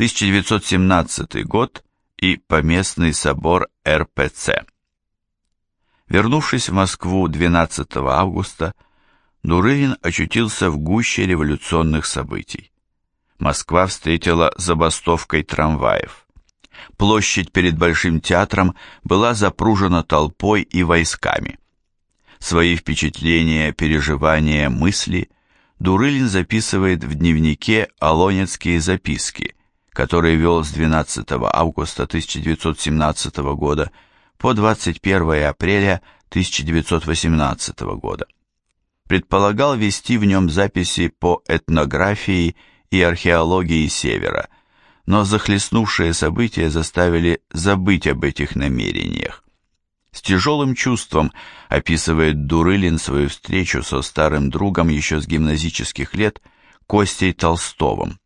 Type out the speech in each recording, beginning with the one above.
1917 год и Поместный собор РПЦ. Вернувшись в Москву 12 августа, Дурылин очутился в гуще революционных событий. Москва встретила забастовкой трамваев. Площадь перед Большим театром была запружена толпой и войсками. Свои впечатления, переживания, мысли Дурылин записывает в дневнике «Алонецкие записки», который вел с 12 августа 1917 года по 21 апреля 1918 года. Предполагал вести в нем записи по этнографии и археологии Севера, но захлестнувшие события заставили забыть об этих намерениях. С тяжелым чувством описывает Дурылин свою встречу со старым другом еще с гимназических лет Костей Толстовым,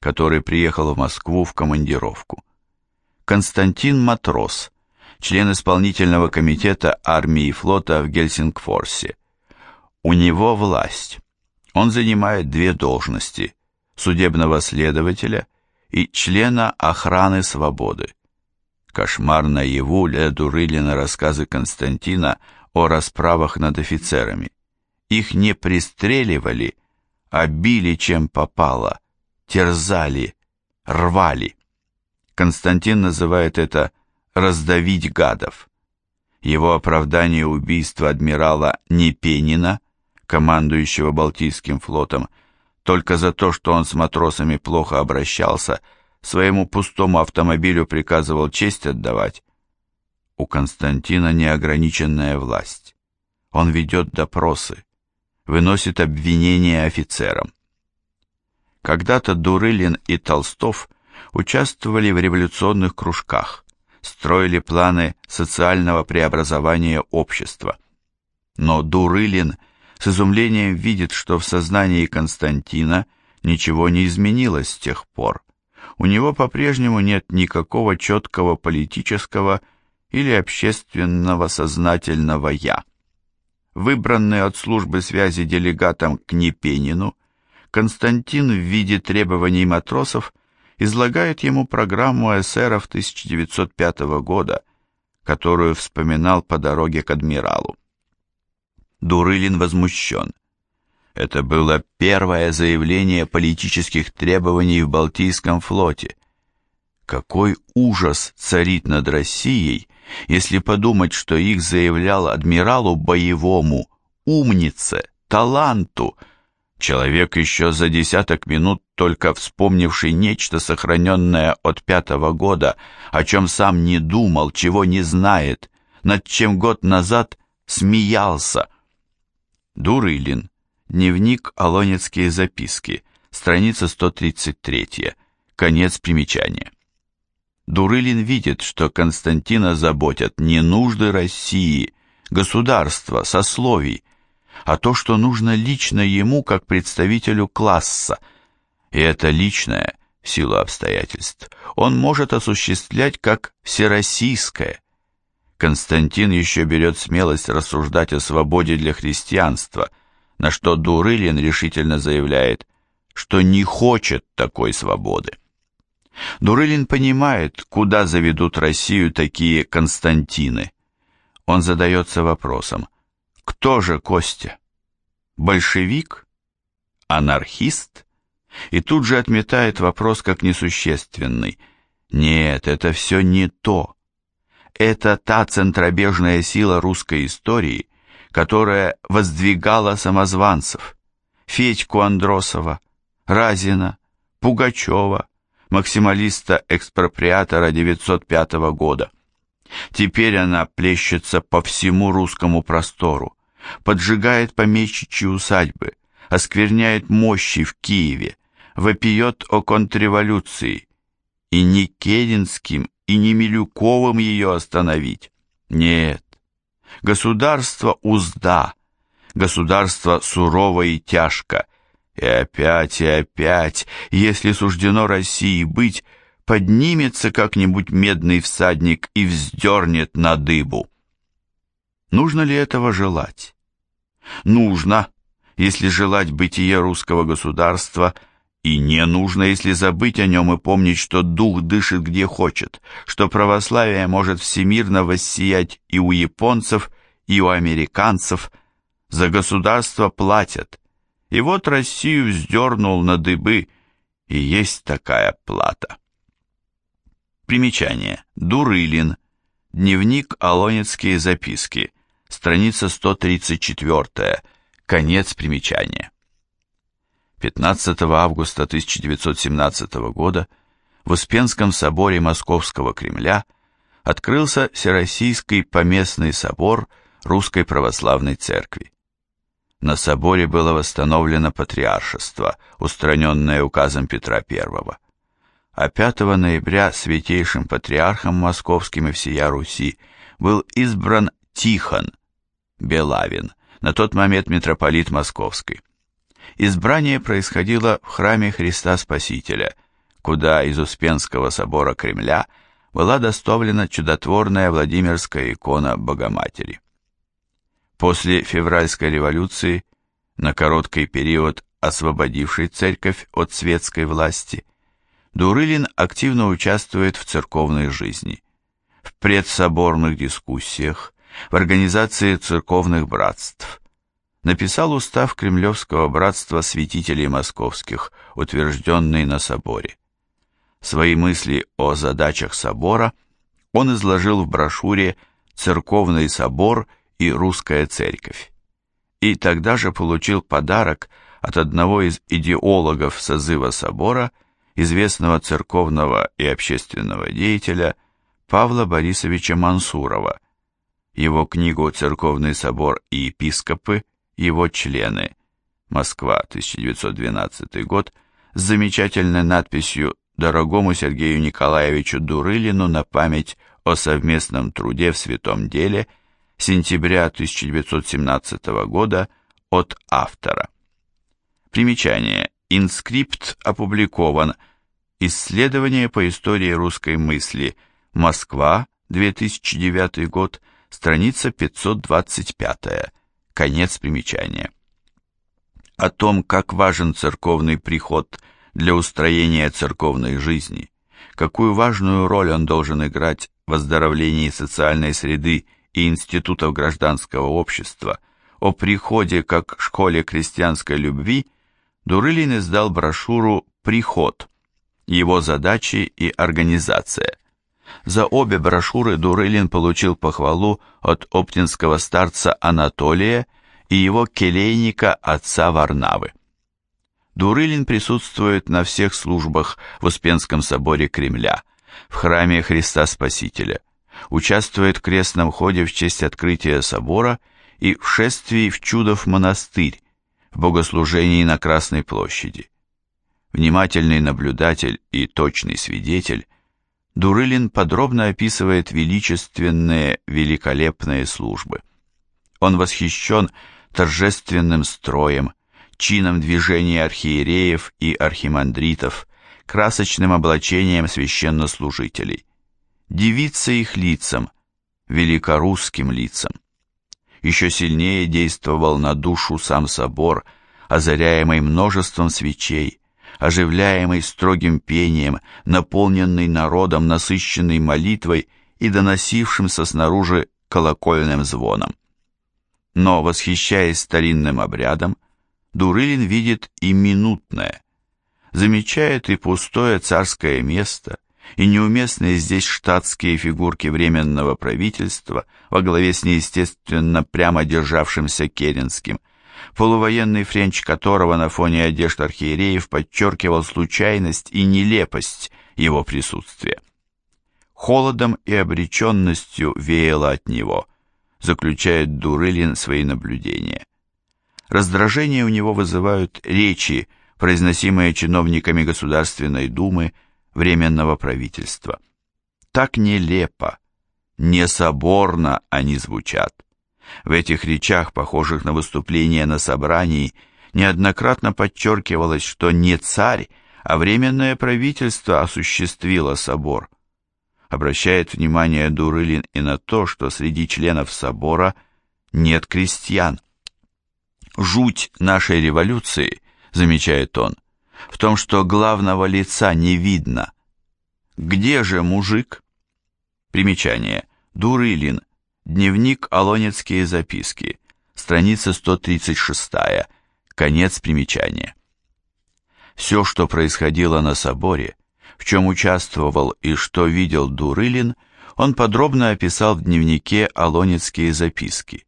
который приехал в Москву в командировку. Константин Матрос, член исполнительного комитета армии и флота в Гельсингфорсе. У него власть. Он занимает две должности – судебного следователя и члена охраны свободы. Кошмар наяву для Дурылина рассказы Константина о расправах над офицерами. Их не пристреливали, а били чем попало, терзали, рвали. Константин называет это «раздавить гадов». Его оправдание убийства адмирала Непенина, командующего Балтийским флотом, только за то, что он с матросами плохо обращался – своему пустому автомобилю приказывал честь отдавать. У Константина неограниченная власть. Он ведет допросы, выносит обвинения офицерам. Когда-то Дурылин и Толстов участвовали в революционных кружках, строили планы социального преобразования общества. Но Дурылин с изумлением видит, что в сознании Константина ничего не изменилось с тех пор у него по-прежнему нет никакого четкого политического или общественного сознательного «я». Выбранный от службы связи делегатом к Непенину, Константин в виде требований матросов излагает ему программу эсеров 1905 года, которую вспоминал по дороге к адмиралу. Дурылин возмущен. Это было первое заявление политических требований в Балтийском флоте. Какой ужас царит над Россией, если подумать, что их заявлял адмиралу боевому, умнице, таланту, человек еще за десяток минут только вспомнивший нечто, сохраненное от пятого года, о чем сам не думал, чего не знает, над чем год назад смеялся. Дурылин, Дневник Алонецкие записки, страница 133, конец примечания. Дурылин видит, что Константина заботят не нужды России, государства, сословий, а то, что нужно лично ему как представителю класса. И это личное, в силу обстоятельств, он может осуществлять как всероссийское. Константин еще берет смелость рассуждать о свободе для христианства – на что Дурылин решительно заявляет, что не хочет такой свободы. Дурылин понимает, куда заведут Россию такие Константины. Он задается вопросом, кто же Костя? Большевик? Анархист? И тут же отметает вопрос как несущественный. Нет, это все не то. Это та центробежная сила русской истории, которая воздвигала самозванцев, Федьку Андросова, Разина, Пугачева, максималиста-экспроприатора 905 года. Теперь она плещется по всему русскому простору, поджигает помещичьи усадьбы, оскверняет мощи в Киеве, вопиет о контрреволюции. И ни Керенским, и ни Милюковым ее остановить. Нет, Государство узда, государство сурово и тяжко. И опять, и опять, если суждено России быть, поднимется как-нибудь медный всадник и вздернет на дыбу. Нужно ли этого желать? Нужно, если желать бытие русского государства И не нужно, если забыть о нем и помнить, что дух дышит где хочет, что православие может всемирно воссиять и у японцев, и у американцев. За государство платят. И вот Россию вздернул на дыбы, и есть такая плата. Примечание. Дурылин. Дневник Алонецкие записки. Страница 134. Конец примечания. 15 августа 1917 года в Успенском соборе Московского Кремля открылся Всероссийский поместный собор Русской Православной Церкви. На соборе было восстановлено патриаршество, устраненное указом Петра I. А 5 ноября святейшим патриархом московским и всея Руси был избран Тихон Белавин, на тот момент митрополит Московский. Избрание происходило в храме Христа Спасителя, куда из Успенского собора Кремля была доставлена чудотворная Владимирская икона Богоматери. После февральской революции, на короткий период освободившей церковь от светской власти, Дурылин активно участвует в церковной жизни, в предсоборных дискуссиях, в организации церковных братств, написал устав Кремлевского братства святителей московских, утвержденный на соборе. Свои мысли о задачах собора он изложил в брошюре «Церковный собор и русская церковь». И тогда же получил подарок от одного из идеологов созыва собора, известного церковного и общественного деятеля Павла Борисовича Мансурова, его книгу «Церковный собор и епископы» его члены. Москва, 1912 год, с замечательной надписью «Дорогому Сергею Николаевичу Дурылину на память о совместном труде в святом деле» сентября 1917 года от автора. Примечание. Инскрипт опубликован. Исследование по истории русской мысли. Москва, 2009 год, страница 525. Конец примечания. О том, как важен церковный приход для устроения церковной жизни, какую важную роль он должен играть в оздоровлении социальной среды и институтов гражданского общества, о приходе как школе крестьянской любви, Дурылин издал брошюру «Приход», его задачи и организация. За обе брошюры Дурылин получил похвалу от оптинского старца Анатолия и его келейника отца Варнавы. Дурылин присутствует на всех службах в Успенском соборе Кремля, в храме Христа Спасителя, участвует в крестном ходе в честь открытия собора и в шествии в Чудов монастырь, в богослужении на Красной площади. Внимательный наблюдатель и точный свидетель – Дурылин подробно описывает величественные, великолепные службы. Он восхищен торжественным строем, чином движения архиереев и архимандритов, красочным облачением священнослужителей. Дивится их лицам, великорусским лицам. Еще сильнее действовал на душу сам собор, озаряемый множеством свечей, оживляемый строгим пением, наполненный народом, насыщенный молитвой и доносившимся снаружи колокольным звоном. Но, восхищаясь старинным обрядом, Дурылин видит и минутное, замечает и пустое царское место, и неуместные здесь штатские фигурки Временного правительства во главе с неестественно прямо державшимся Керенским, полувоенный френч которого на фоне одежд архиереев подчеркивал случайность и нелепость его присутствия. Холодом и обреченностью веяло от него, заключает Дурылин свои наблюдения. Раздражение у него вызывают речи, произносимые чиновниками Государственной Думы Временного правительства. Так нелепо, несоборно они звучат. В этих речах, похожих на выступления на собрании, неоднократно подчеркивалось, что не царь, а временное правительство осуществило собор. Обращает внимание Дурылин и на то, что среди членов собора нет крестьян. «Жуть нашей революции», замечает он, в том, что главного лица не видно. Где же мужик? Примечание. Дурылин. Дневник Алонецкие записки. Страница 136. Конец примечания. Все, что происходило на соборе, в чем участвовал и что видел Дурылин, он подробно описал в дневнике Алонецкие записки.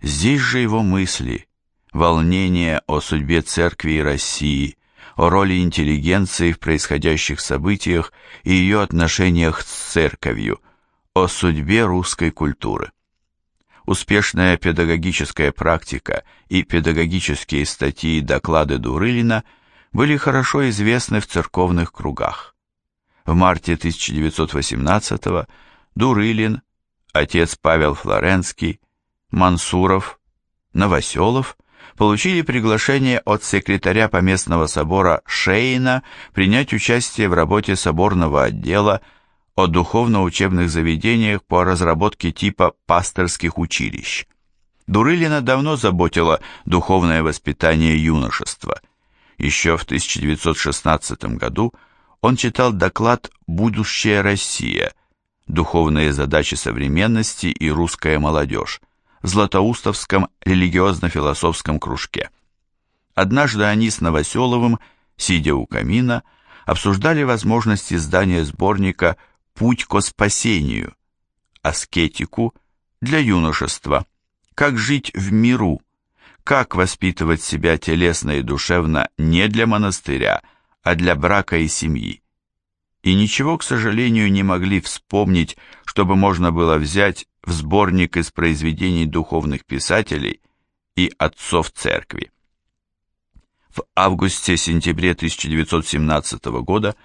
Здесь же его мысли, волнение о судьбе церкви и России, о роли интеллигенции в происходящих событиях и ее отношениях с церковью, о судьбе русской культуры. Успешная педагогическая практика и педагогические статьи и доклады Дурылина были хорошо известны в церковных кругах. В марте 1918 Дурылин, отец Павел Флоренский, Мансуров, Новоселов получили приглашение от секретаря поместного собора Шейна принять участие в работе соборного отдела о духовно-учебных заведениях по разработке типа пасторских училищ. Дурылина давно заботило духовное воспитание юношества. Еще в 1916 году он читал доклад «Будущая Россия. Духовные задачи современности и русская молодежь» в Златоустовском религиозно-философском кружке. Однажды они с Новоселовым, сидя у камина, обсуждали возможность издания сборника «Путь ко спасению», аскетику для юношества, как жить в миру, как воспитывать себя телесно и душевно не для монастыря, а для брака и семьи. И ничего, к сожалению, не могли вспомнить, чтобы можно было взять в сборник из произведений духовных писателей и отцов церкви. В августе-сентябре 1917 года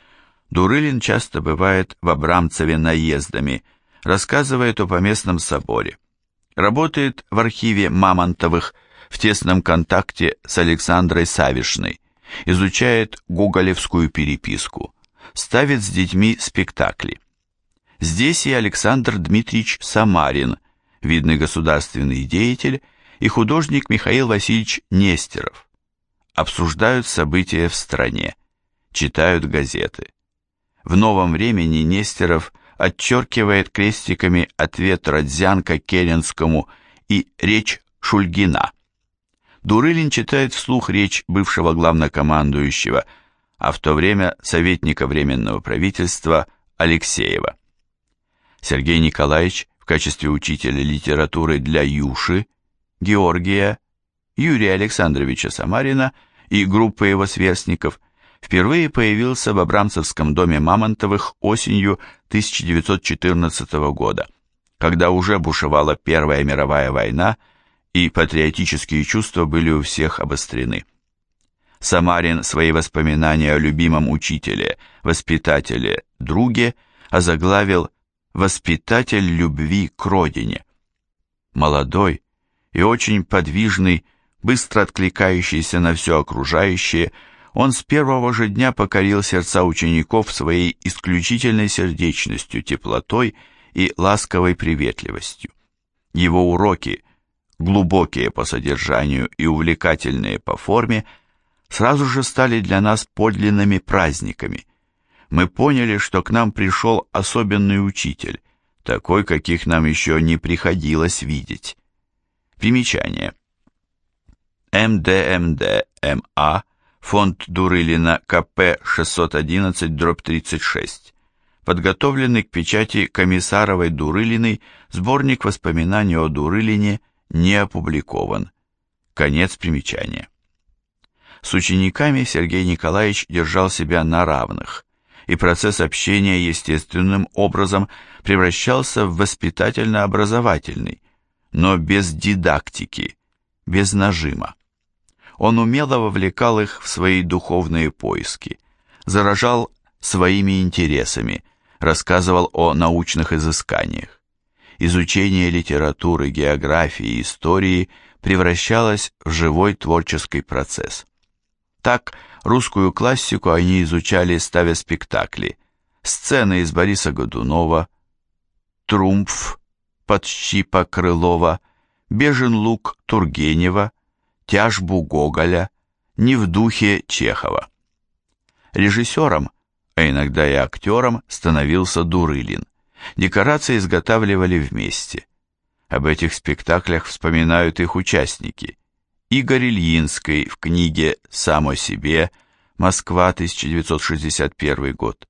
Дурылин часто бывает в Абрамцеве наездами, рассказывает о поместном соборе. Работает в архиве Мамонтовых в тесном контакте с Александрой Савишной, изучает гоголевскую переписку, ставит с детьми спектакли. Здесь и Александр Дмитриевич Самарин, видный государственный деятель, и художник Михаил Васильевич Нестеров. Обсуждают события в стране, читают газеты. В новом времени Нестеров отчеркивает крестиками ответ Родзянко Керенскому и речь Шульгина. Дурылин читает вслух речь бывшего главнокомандующего, а в то время советника Временного правительства Алексеева. Сергей Николаевич в качестве учителя литературы для Юши, Георгия, Юрия Александровича Самарина и группы его сверстников впервые появился в Абрамцевском доме Мамонтовых осенью 1914 года, когда уже бушевала Первая мировая война и патриотические чувства были у всех обострены. Самарин свои воспоминания о любимом учителе, воспитателе, друге озаглавил воспитатель любви к родине. Молодой и очень подвижный, быстро откликающийся на все окружающее, он с первого же дня покорил сердца учеников своей исключительной сердечностью, теплотой и ласковой приветливостью. Его уроки, глубокие по содержанию и увлекательные по форме, сразу же стали для нас подлинными праздниками – мы поняли, что к нам пришел особенный учитель, такой, каких нам еще не приходилось видеть. Примечание. МДМД-МА, фонд Дурылина, КП 611-36. Подготовленный к печати Комиссаровой Дурылиной сборник воспоминаний о Дурылине не опубликован. Конец примечания. С учениками Сергей Николаевич держал себя на равных, и процесс общения естественным образом превращался в воспитательно-образовательный, но без дидактики, без нажима. Он умело вовлекал их в свои духовные поиски, заражал своими интересами, рассказывал о научных изысканиях. Изучение литературы, географии истории превращалось в живой творческий процесс. Так, Русскую классику они изучали, ставя спектакли. Сцены из Бориса Годунова, Трумф, Подщипа Крылова, Бежен лук Тургенева, Тяжбу Гоголя, Не в духе Чехова. Режиссером, а иногда и актером, становился Дурылин. Декорации изготавливали вместе. Об этих спектаклях вспоминают их участники. Игорь Ильинский в книге «Сам о себе», Москва, 1961 год.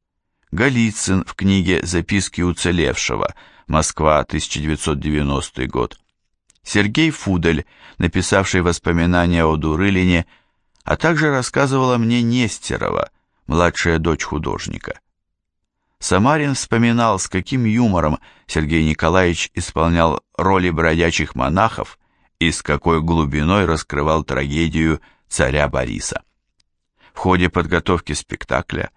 Голицын в книге «Записки уцелевшего», Москва, 1990 год. Сергей Фудель, написавший воспоминания о Дурылине, а также рассказывала мне Нестерова, младшая дочь художника. Самарин вспоминал, с каким юмором Сергей Николаевич исполнял роли бродячих монахов и с какой глубиной раскрывал трагедию царя Бориса. В ходе подготовки спектакля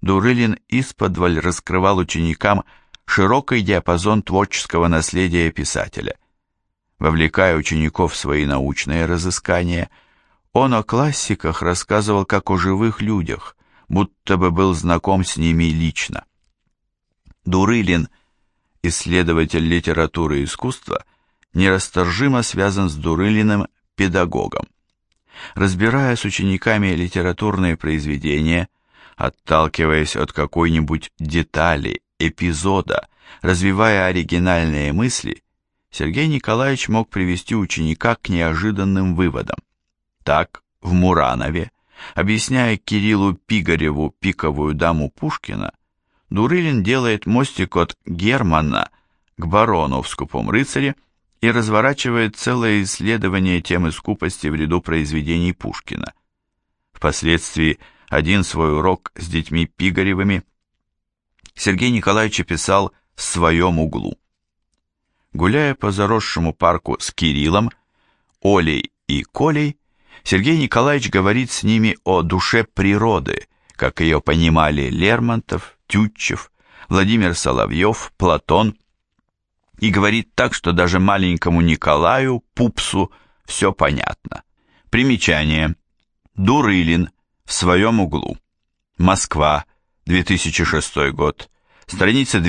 Дурылин исподволь раскрывал ученикам широкий диапазон творческого наследия писателя. Вовлекая учеников в свои научные разыскания, он о классиках рассказывал как о живых людях, будто бы был знаком с ними лично. Дурылин, исследователь литературы и искусства, нерасторжимо связан с Дурылиным педагогом. Разбирая с учениками литературные произведения, отталкиваясь от какой-нибудь детали, эпизода, развивая оригинальные мысли, Сергей Николаевич мог привести ученика к неожиданным выводам. Так, в Муранове, объясняя Кириллу Пигареву пиковую даму Пушкина, Дурылин делает мостик от Германа к барону в «Скупом рыцаре» и разворачивает целое исследование темы скупости в ряду произведений Пушкина. Впоследствии один свой урок с детьми Пигаревыми Сергей Николаевич писал в своем углу. Гуляя по заросшему парку с Кириллом, Олей и Колей, Сергей Николаевич говорит с ними о душе природы, как ее понимали Лермонтов, Тютчев, Владимир Соловьев, Платон, и говорит так, что даже маленькому Николаю, Пупсу, все понятно. Примечание. Дурылин в своем углу. Москва, 2006 год. Страница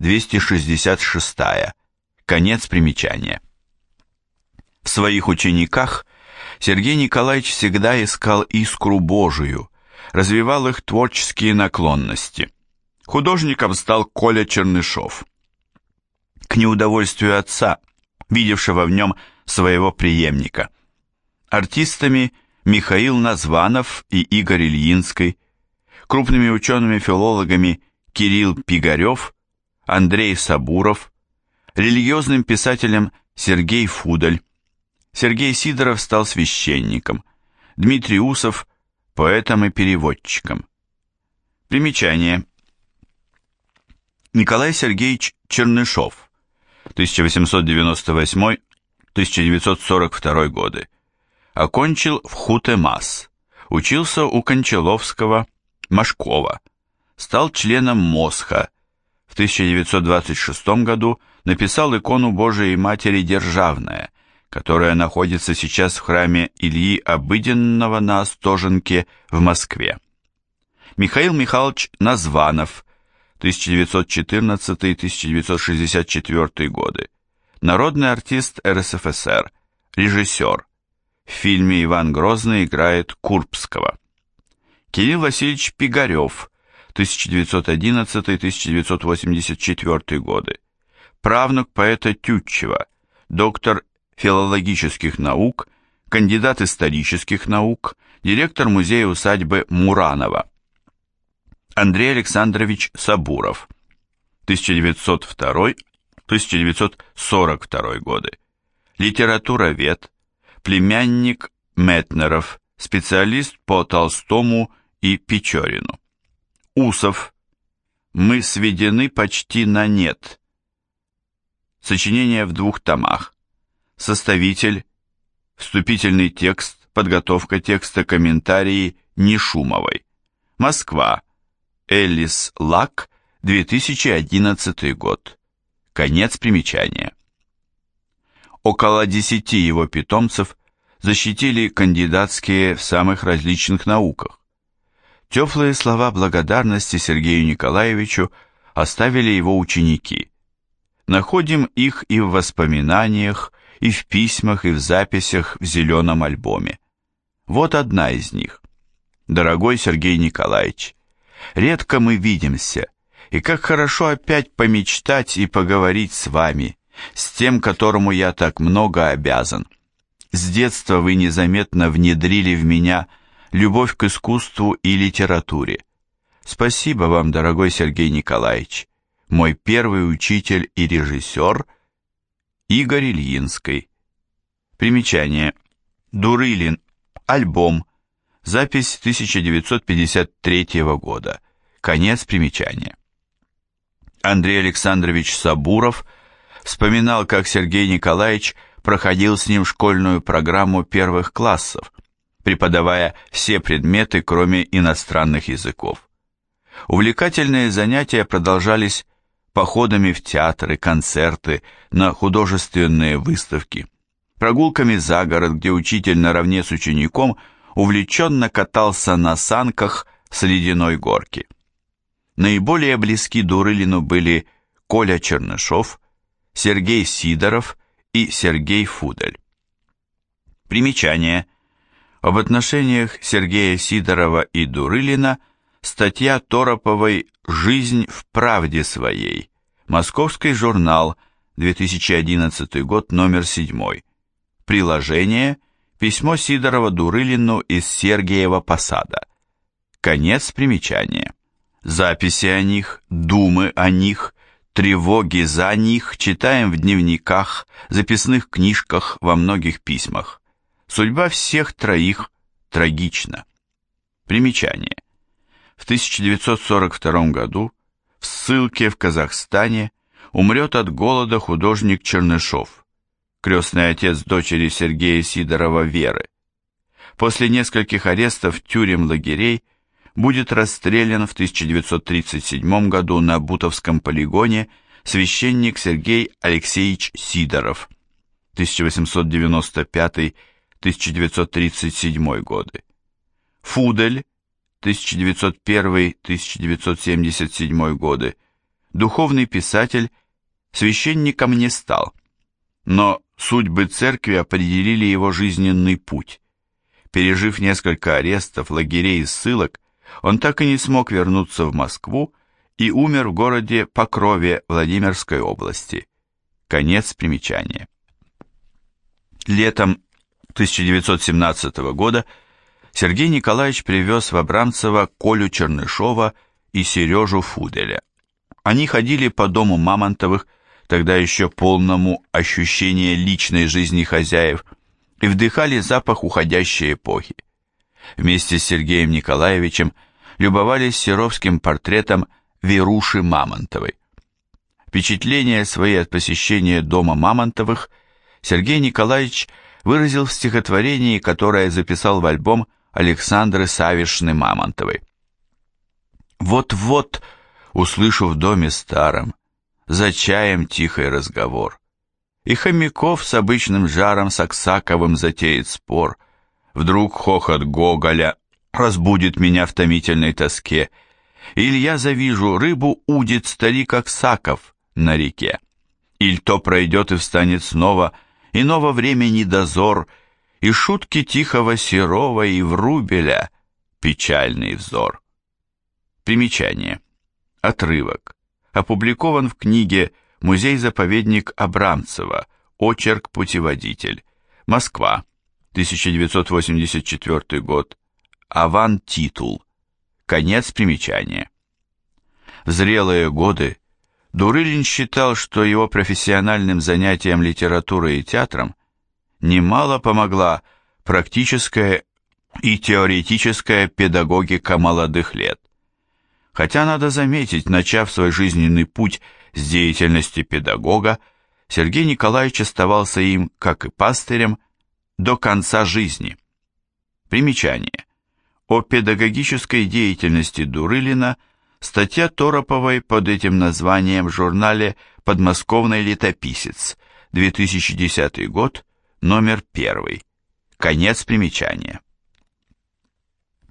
265-266. Конец примечания. В своих учениках Сергей Николаевич всегда искал искру Божию, развивал их творческие наклонности. Художником стал Коля Чернышов. К неудовольствию отца, видевшего в нем своего преемника. Артистами Михаил Названов и Игорь Ильинский, крупными учеными-филологами Кирилл Пигарев, Андрей Сабуров, религиозным писателем Сергей Фудель. Сергей Сидоров стал священником, Дмитрий Усов – поэтом и переводчиком. Примечание. Николай Сергеевич Чернышов, 1898-1942 годы. Окончил в Хутемас, учился у Кончаловского, Машкова, стал членом Мосха. В 1926 году написал икону Божией Матери Державная, которая находится сейчас в храме Ильи Обыденного на Остоженке в Москве. Михаил Михайлович Названов, 1914-1964 годы, народный артист РСФСР, режиссер. В фильме «Иван Грозный» играет Курбского. Кирилл Васильевич Пигарев, 1911-1984 годы, правнук поэта Тютчева, доктор филологических наук, кандидат исторических наук, директор музея-усадьбы Муранова. Андрей Александрович Сабуров, 1902-1942 годы, литературовед, племянник Метнеров, специалист по Толстому и Печорину. Усов. Мы сведены почти на нет. Сочинение в двух томах. Составитель. Вступительный текст, подготовка текста, комментарии Нешумовой. Москва. Эллис Лак, 2011 год. Конец примечания. Около десяти его питомцев защитили кандидатские в самых различных науках. Теплые слова благодарности Сергею Николаевичу оставили его ученики. Находим их и в воспоминаниях, и в письмах, и в записях в зеленом альбоме. Вот одна из них. Дорогой Сергей Николаевич, редко мы видимся, и как хорошо опять помечтать и поговорить с вами, с тем, которому я так много обязан. С детства вы незаметно внедрили в меня любовь к искусству и литературе. Спасибо вам, дорогой Сергей Николаевич, мой первый учитель и режиссер Игорь Ильинский. Примечание. Дурылин. Альбом. Запись 1953 года. Конец примечания. Андрей Александрович Сабуров вспоминал, как Сергей Николаевич проходил с ним школьную программу первых классов, преподавая все предметы, кроме иностранных языков. Увлекательные занятия продолжались походами в театры, концерты, на художественные выставки, прогулками за город, где учитель наравне с учеником увлеченно катался на санках с ледяной горки. Наиболее близки Дурылину были Коля Чернышов, Сергей Сидоров и Сергей Фудель. Примечание. Об отношениях Сергея Сидорова и Дурылина статья Тороповой «Жизнь в правде своей». Московский журнал, 2011 год, номер 7. Приложение. Письмо Сидорова Дурылину из Сергиева Посада. Конец примечания. Записи о них, думы о них, тревоги за них читаем в дневниках, записных книжках, во многих письмах. Судьба всех троих трагична. Примечание. В 1942 году в ссылке в Казахстане умрет от голода художник Чернышов, крестный отец дочери Сергея Сидорова Веры. После нескольких арестов тюрем лагерей будет расстрелян в 1937 году на Бутовском полигоне священник Сергей Алексеевич Сидоров, 1895-1937 годы. Фудель, 1901-1977 годы, духовный писатель, священником не стал, но судьбы церкви определили его жизненный путь. Пережив несколько арестов, лагерей и ссылок, он так и не смог вернуться в Москву и умер в городе Покрове Владимирской области. Конец примечания. Летом 1917 года Сергей Николаевич привез в Абрамцево Колю Чернышова и Сережу Фуделя. Они ходили по дому Мамонтовых, тогда еще полному ощущения личной жизни хозяев, и вдыхали запах уходящей эпохи. Вместе с Сергеем Николаевичем любовались серовским портретом Веруши Мамонтовой. Впечатления свои от посещения дома Мамонтовых Сергей Николаевич выразил в стихотворении, которое записал в альбом Александры Савишны Мамонтовой. «Вот-вот, услышу в доме старом, за чаем тихий разговор, и Хомяков с обычным жаром с Аксаковым затеет спор, вдруг хохот Гоголя разбудит меня в томительной тоске, или я завижу, рыбу удит старик Аксаков на реке, или то пройдет и встанет снова, иного времени дозор — и шутки тихого Серова и Врубеля печальный взор. Примечание. Отрывок. Опубликован в книге «Музей-заповедник Абрамцева. Очерк-путеводитель. Москва. 1984 год. Аван-титул. Конец примечания. В зрелые годы Дурылин считал, что его профессиональным занятием литературой и театром немало помогла практическая и теоретическая педагогика молодых лет. Хотя, надо заметить, начав свой жизненный путь с деятельности педагога, Сергей Николаевич оставался им, как и пастырем, до конца жизни. Примечание. О педагогической деятельности Дурылина статья Тороповой под этим названием в журнале «Подмосковный летописец», 2010 год, номер первый. Конец примечания.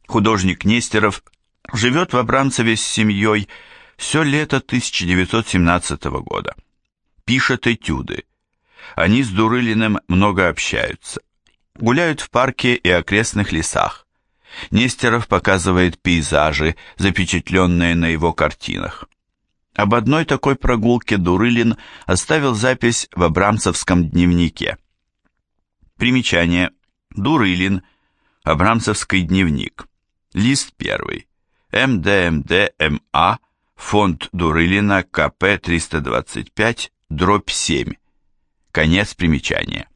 Художник Нестеров живет в Абрамцеве с семьей все лето 1917 года. Пишет этюды. Они с Дурылиным много общаются. Гуляют в парке и окрестных лесах. Нестеров показывает пейзажи, запечатленные на его картинах. Об одной такой прогулке Дурылин оставил запись в Абрамцевском дневнике. Примечание. Дурылин. Абрамцевский дневник. Лист первый. МДМДМА. Фонд Дурылина КП 325, дробь 7. Конец примечания.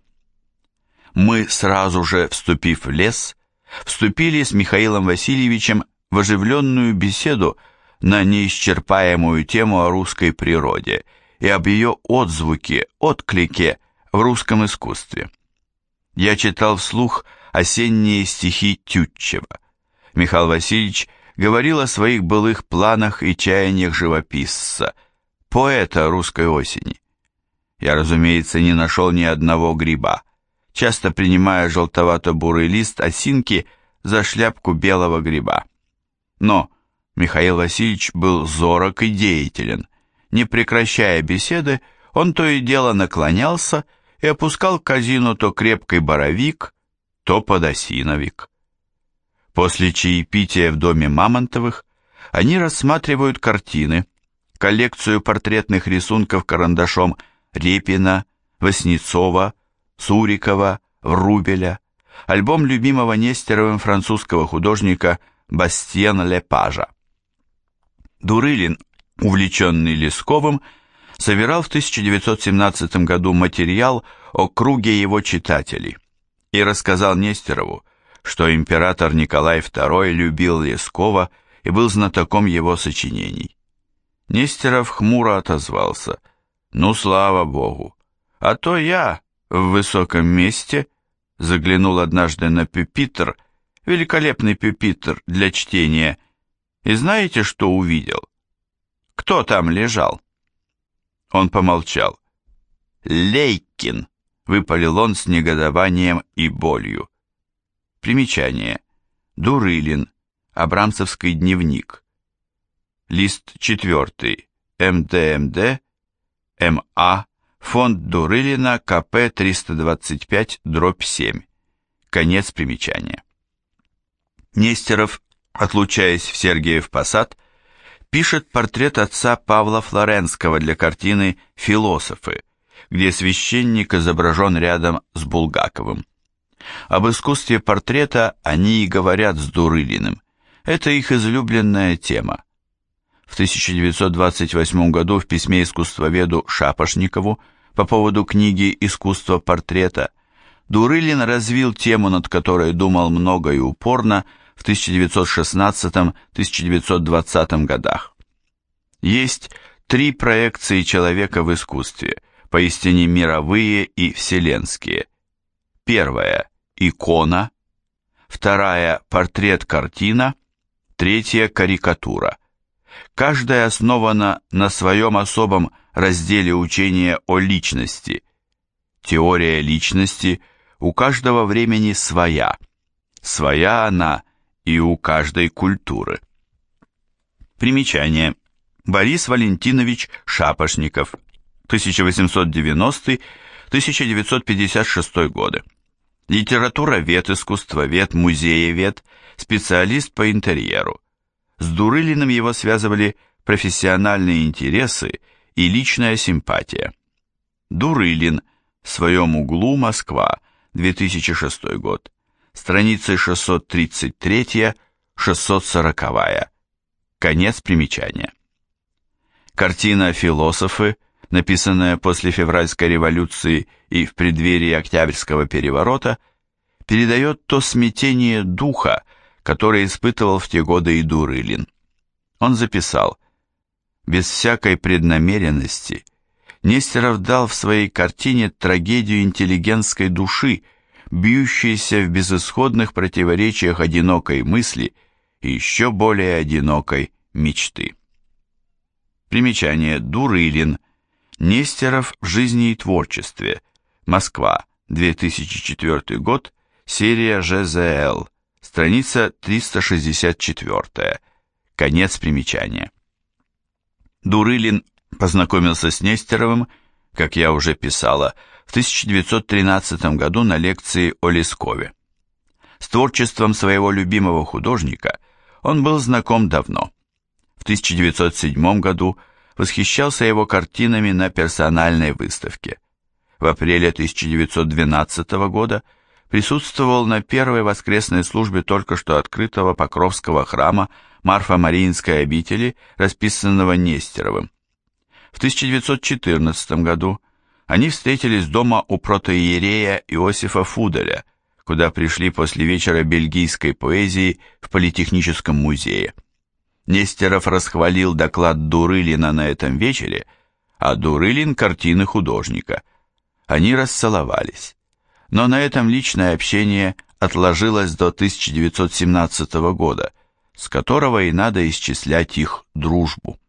Мы сразу же, вступив в лес, вступили с Михаилом Васильевичем в оживленную беседу на неисчерпаемую тему о русской природе и об ее отзвуке, отклике в русском искусстве. Я читал вслух осенние стихи Тютчева. Михаил Васильевич говорил о своих былых планах и чаяниях живописца, поэта русской осени. Я, разумеется, не нашел ни одного гриба, часто принимая желтовато-бурый лист осинки за шляпку белого гриба. Но Михаил Васильевич был зорок и деятелен. Не прекращая беседы, он то и дело наклонялся и опускал к казину то крепкий боровик, то подосиновик. После чаепития в доме Мамонтовых они рассматривают картины, коллекцию портретных рисунков карандашом Репина, Васнецова, Сурикова, Врубеля, альбом любимого Нестеровым французского художника Бастьен Лепажа. Дурылин, увлеченный Лесковым, собирал в 1917 году материал о круге его читателей и рассказал Нестерову, что император Николай II любил Лескова и был знатоком его сочинений. Нестеров хмуро отозвался, «Ну, слава Богу! А то я в высоком месте заглянул однажды на пюпитр, великолепный пюпитр для чтения, и знаете, что увидел? Кто там лежал?» Он помолчал. «Лейкин!» — выпалил он с негодованием и болью. Примечание. Дурылин. Абрамцевский дневник. Лист 4. МДМД. МА. Фонд Дурылина. КП 325, дробь 7. Конец примечания. Нестеров, отлучаясь в Сергиев Посад, пишет портрет отца Павла Флоренского для картины «Философы», где священник изображен рядом с Булгаковым. Об искусстве портрета они и говорят с Дурылиным. Это их излюбленная тема. В 1928 году в письме искусствоведу Шапошникову по поводу книги «Искусство портрета» Дурылин развил тему, над которой думал много и упорно в 1916-1920 годах. Есть три проекции человека в искусстве, поистине мировые и вселенские. Первая икона, вторая – портрет-картина, третья – карикатура. Каждая основана на своем особом разделе учения о личности. Теория личности у каждого времени своя, своя она и у каждой культуры. Примечание. Борис Валентинович Шапошников, 1890-1956 годы литературовед, искусствовед, музеевед, специалист по интерьеру. С Дурылиным его связывали профессиональные интересы и личная симпатия. Дурылин, в своем углу, Москва, 2006 год, страницы 633-640, конец примечания. Картина «Философы» написанная после февральской революции и в преддверии Октябрьского переворота, передает то смятение духа, которое испытывал в те годы и Дурылин. Он записал «Без всякой преднамеренности Нестеров дал в своей картине трагедию интеллигентской души, бьющейся в безысходных противоречиях одинокой мысли и еще более одинокой мечты». Примечание Дурылин – Нестеров в жизни и творчестве. Москва, 2004 год, серия ЖЗЛ, страница 364. Конец примечания. Дурылин познакомился с Нестеровым, как я уже писала, в 1913 году на лекции о Лескове. С творчеством своего любимого художника он был знаком давно. В 1907 году восхищался его картинами на персональной выставке. В апреле 1912 года присутствовал на первой воскресной службе только что открытого Покровского храма Марфа-Мариинской обители, расписанного Нестеровым. В 1914 году они встретились дома у протоиерея Иосифа Фуделя, куда пришли после вечера бельгийской поэзии в Политехническом музее. Нестеров расхвалил доклад Дурылина на этом вечере, а Дурылин – картины художника. Они расцеловались. Но на этом личное общение отложилось до 1917 года, с которого и надо исчислять их дружбу.